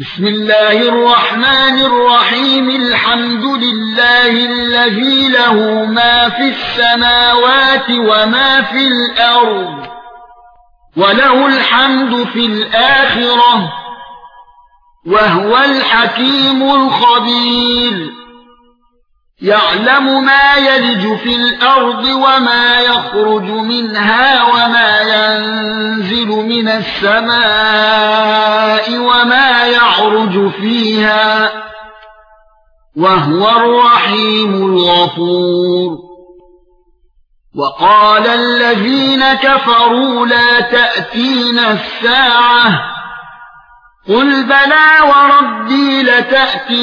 بسم الله الرحمن الرحيم الحمد لله الذي له ما في السماوات وما في الأرض وله الحمد في الآخرة وهو الحكيم الخبير. يعلم ما يلج في الأرض وما يخرج منها من السماء وما يعرج فيها وهو الرحيم الغفور. وقال الذين كفروا لا تأتينا الساعة. قل بلى وربي لتأتينكم.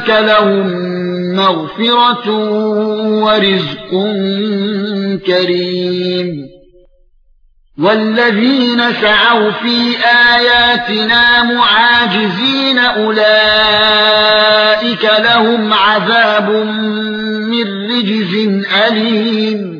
اولئك لهم مغفرة ورزق كريم والذين سعوا في آياتنا معاجزين أولئك لهم عذاب من رجز أليم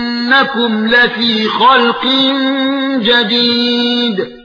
إنكم لفي خلق جديد.